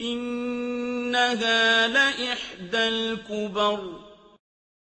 إِنَّهَا لَإِحْدَى الْكُبَرِ.